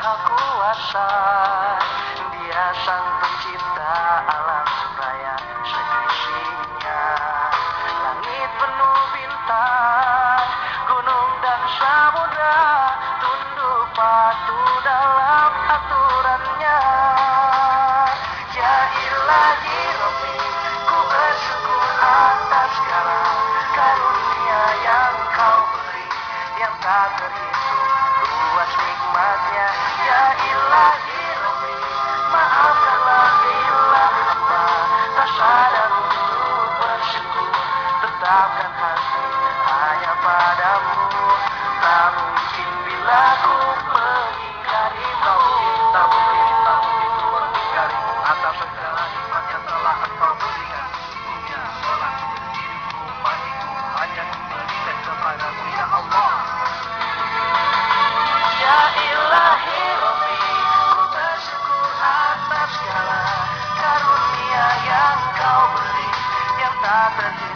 maha kuasa Dia sang pencipta alam raya seisinya. Langit penuh bintang, gunung dan samudra Tunduk patuh dalam aturannya. Jadilah dirimu, ku bersyukur atas segala karunia yang kau beri Yang tak terhitung happens.